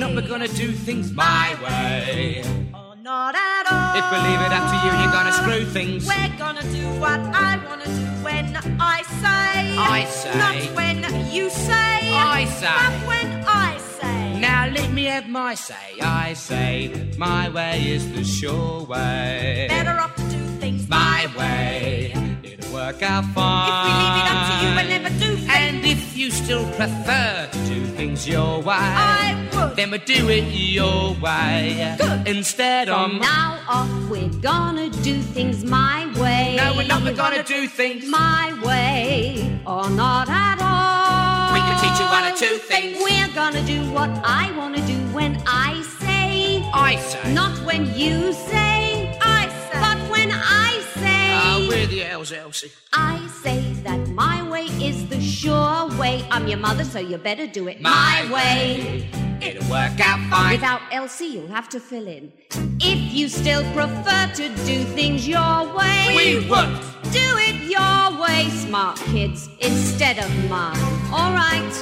not, we're gonna do things my way. Or not at all. If we leave it up to you, you're gonna screw things. We're gonna do what I wanna do when I say. I say. Not when you say. I say. But when I say. Now let me have my say. I say my way is the sure way. Better off to do things my way. It'll work out fine. If we leave it up to you, we'll never do things. And if you still prefer to do things your way, I would. We'll do it your way. Good. Instead of From now on, we're gonna do things my way. No, we're not. We're gonna do things. my way, or not at all. We can teach you one or two things. We're gonna do what I wanna do when I say, I say. not when you say, I say. but when I say. Ah, we're the Elves, Elsie. I say that my way is the sure way. I'm your mother, so you better do it My my, way. It'll work out fine. Without Elsie, you'll have to fill in. If you still prefer to do things your way, we would. do it your way, smart kids, instead of mine. All right.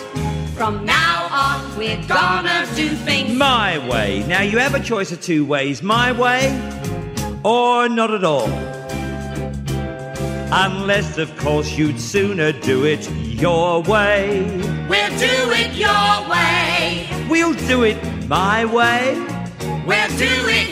From now on, we're gonna do things My way. Now you have a choice of two ways my way or not at all. Unless, of course, you'd sooner do it your way. We'll do it your way. Do it my way. We'll do it